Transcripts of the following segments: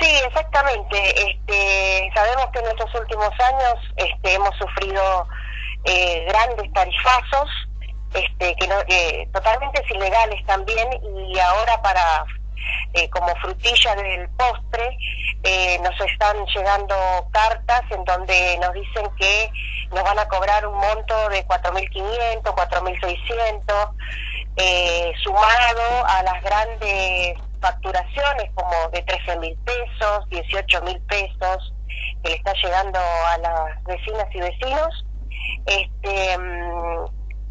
Sí, exactamente. Este, sabemos que en estos últimos años este, hemos sufrido eh, grandes tarifazos, este, que no, eh, totalmente ilegales también, y ahora para eh, como frutilla del postre eh, nos están llegando cartas en donde nos dicen que nos van a cobrar un monto de 4.500, 4.600, eh, sumado a las grandes facturaciones como de 13 mil pesos, 18 mil pesos, que le está llegando a las vecinas y vecinos, este, mm,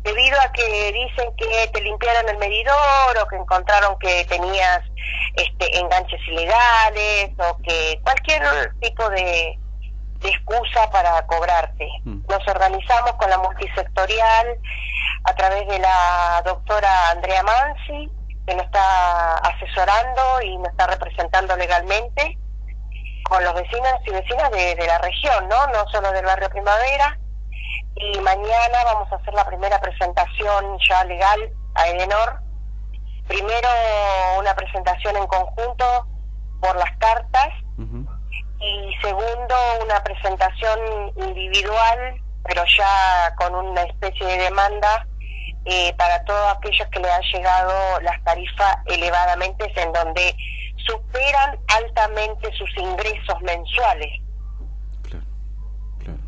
debido a que dicen que te limpiaron el medidor o que encontraron que tenías este, enganches ilegales o que cualquier tipo de, de excusa para cobrarte. Mm. Nos organizamos con la multisectorial a través de la doctora Andrea Mansi, que nos está asesorando y nos está representando legalmente con los vecinos y vecinas de, de la región, ¿no? No solo del barrio Primavera. Y mañana vamos a hacer la primera presentación ya legal a Edenor. Primero una presentación en conjunto por las cartas y segundo una presentación individual, pero ya con una especie de demanda eh, para todos aquellos que le han llegado las tarifas elevadamente, en donde superan altamente sus ingresos mensuales. Claro, claro.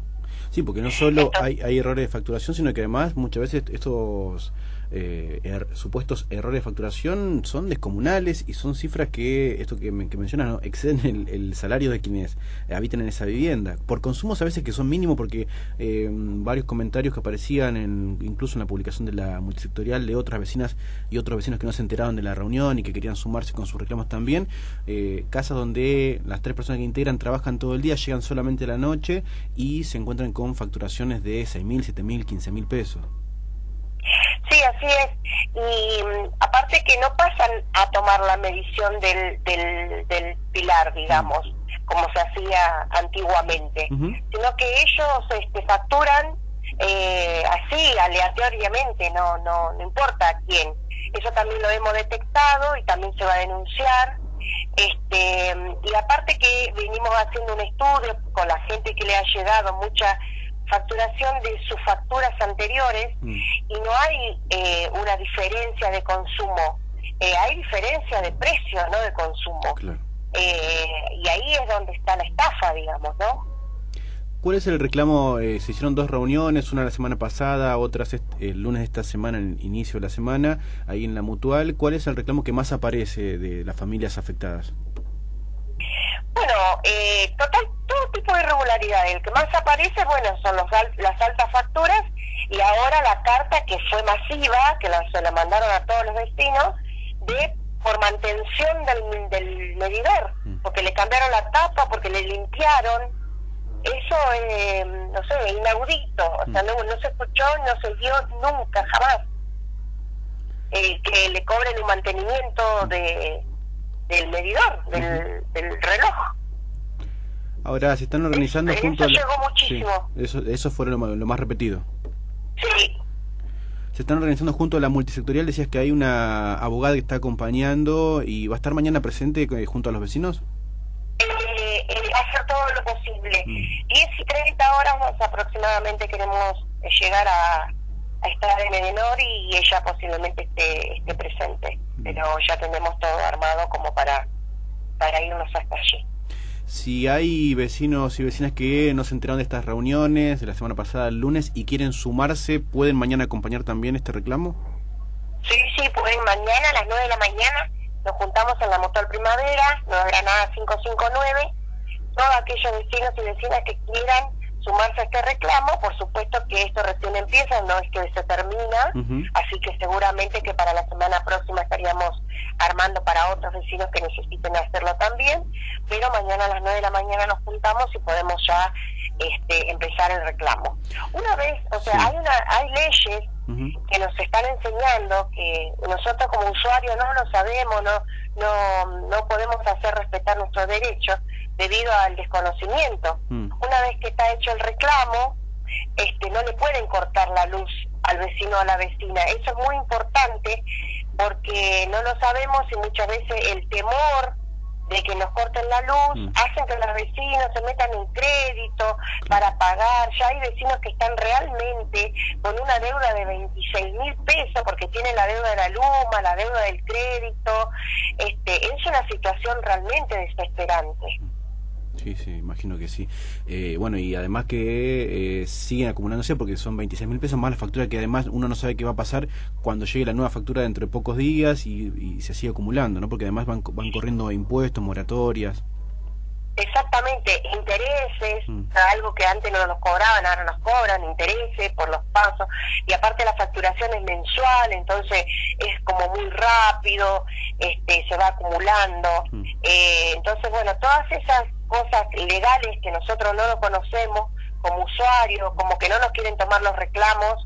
Sí, porque no solo Entonces- hay, hay errores de facturación, sino que además muchas veces estos eh, er- supuestos errores de facturación son descomunales y son cifras que, esto que, que mencionas, exceden el, el salario de quienes habitan en esa vivienda. Por consumos a veces que son mínimos, porque eh, varios comentarios que aparecían en, incluso en la publicación de la multisectorial de otras vecinas y otros vecinos que no se enteraron de la reunión y que querían sumarse con sus reclamos también, eh, casas donde las tres personas que integran trabajan todo el día, llegan solamente la noche y se encuentran con facturaciones de 6 mil, 7 mil, 15 mil pesos. Sí, así es. Y mm, aparte que no pasan a tomar la medición del, del, del pilar, digamos, como se hacía antiguamente, sino que ellos este, facturan eh, así, aleatoriamente, no, no, no importa a quién. Eso también lo hemos detectado y también se va a denunciar. Este, y aparte que venimos haciendo un estudio con la gente que le ha llegado mucha facturación de sus facturas anteriores Mm. y no hay eh, una diferencia de consumo, eh, hay diferencia de precio, no de consumo. Claro. Eh, y ahí es donde está la estafa, digamos, ¿no? ¿Cuál es el reclamo? Eh, se hicieron dos reuniones, una la semana pasada, otra el lunes de esta semana, en el inicio de la semana, ahí en la mutual. ¿Cuál es el reclamo que más aparece de las familias afectadas? Bueno, eh, total, todo tipo de irregularidades. El que más aparece, bueno, son los las altas facturas y ahora la carta que fue masiva, que la, se la mandaron a todos los vecinos, de por mantención del, del medidor, Mm. porque le cambiaron la tapa, porque le limpiaron. Eso, eh, no sé, inaudito. O sea, Mm. no, no se escuchó, no se vio nunca, jamás. Eh, que le cobren un mantenimiento de del medidor, del, del reloj. Ahora se están organizando Eso junto a la... llegó muchísimo. Sí, eso, eso fue lo, lo más repetido. Sí, Se están organizando junto a la multisectorial, decías que hay una abogada que está acompañando y va a estar mañana presente eh, junto a los vecinos. eh, eh, hacer todo lo posible. Mm. 10 y 30 horas aproximadamente queremos llegar a, a estar en Edenor y ella posiblemente esté, esté presente. Pero ya tenemos todo armado como para, para irnos hasta allí. Si hay vecinos y vecinas que no se enteraron de estas reuniones de la semana pasada, el lunes, y quieren sumarse, ¿pueden mañana acompañar también este reclamo? Sí, sí, pueden mañana a las 9 de la mañana nos juntamos en la Motor Primavera, Nueva Granada 559. Todos aquellos vecinos y vecinas que quieran sumarse a este reclamo, por supuesto que esto recién empieza, no es que se termina, así que seguramente que para la semana próxima estaríamos armando para otros vecinos que necesiten hacerlo también, pero mañana a las 9 de la mañana nos juntamos y podemos ya este, empezar el reclamo. Una vez, o sea, Sí. hay, una, hay leyes que nos están enseñando que nosotros como usuarios no lo sabemos, no, no, no podemos hacer respetar nuestros derechos debido al desconocimiento. Mm. Una vez que está hecho el reclamo, este, no le pueden cortar la luz al vecino o a la vecina. Eso es muy importante porque no lo sabemos y muchas veces el temor de que nos corten la luz, Mm. hacen que los vecinos se metan en crédito para pagar. Ya hay vecinos que están realmente con una deuda de 26 mil pesos porque tienen la deuda de la Luma, la deuda del crédito. Este, es una situación realmente desesperante. Sí, sí, imagino que sí. Eh, bueno, y además que eh, siguen acumulándose porque son 26 mil pesos más la factura que además uno no sabe qué va a pasar cuando llegue la nueva factura dentro de pocos días y, y se sigue acumulando, ¿no? Porque además van, van corriendo impuestos, moratorias. Exactamente, intereses, Mm. algo que antes no nos cobraban, ahora nos cobran, intereses por los pasos, y aparte la facturación es mensual, entonces es como muy rápido, este, se va acumulando. Mm. Eh, entonces, bueno, todas esas cosas legales que nosotros no lo conocemos como usuarios, como que no nos quieren tomar los reclamos,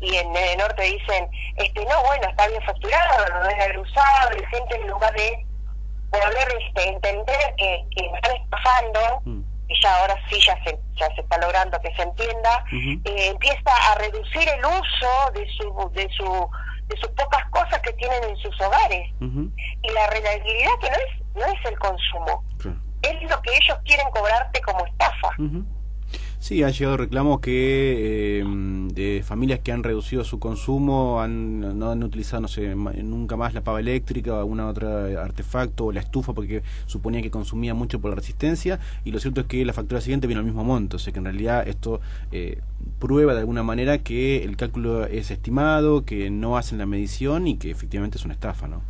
y en el norte dicen, este, no, bueno, está bien facturado, no debe haber usado, y gente en lugar de poder este, entender que, que están estafando, Mm. y ya ahora sí ya se, ya se está logrando que se entienda, eh, empieza a reducir el uso de su, de su de sus pocas cosas que tienen en sus hogares y la rentabilidad que no es no es el consumo. Es lo que ellos quieren cobrarte como estafa. Sí, han llegado reclamos que eh, de familias que han reducido su consumo, han, no han utilizado, no sé, nunca más la pava eléctrica o alguna otra artefacto o la estufa porque suponía que consumía mucho por la resistencia y lo cierto es que la factura siguiente viene al mismo monto, o sea que en realidad esto eh, prueba de alguna manera que el cálculo es estimado, que no hacen la medición y que efectivamente es una estafa, ¿no?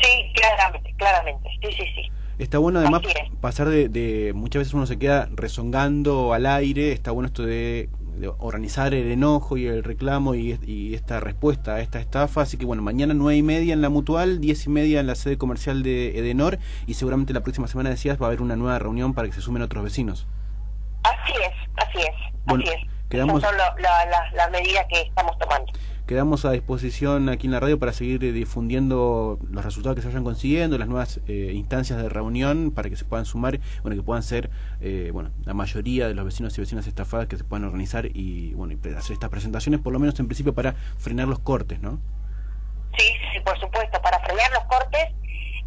sí claramente claramente sí sí sí Está bueno además es. pasar de, de- muchas veces uno se queda rezongando al aire, está bueno esto de, de organizar el enojo y el reclamo y, y esta respuesta a esta estafa, así que bueno, mañana nueve y media en la Mutual, diez y media en la sede comercial de Edenor y seguramente la próxima semana decías va a haber una nueva reunión para que se sumen otros vecinos. así es así es Bueno, así es quedamos- Esas son lo- la- la- las medidas que estamos tomando Quedamos a disposición aquí en la radio para seguir eh, difundiendo los resultados que se vayan consiguiendo, las nuevas eh, instancias de reunión para que se puedan sumar, bueno, que puedan ser, eh, bueno, la mayoría de los vecinos y vecinas estafadas que se puedan organizar y, bueno, y hacer estas presentaciones, por lo menos en principio para frenar los cortes, ¿no? Sí, sí, por supuesto, para frenar los cortes,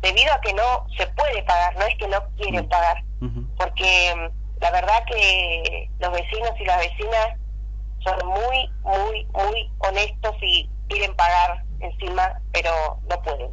debido a que no se puede pagar, no es que no quieren pagar, porque mm, la verdad que los vecinos y las vecinas son muy, muy, muy honestos y quieren pagar encima, pero no pueden.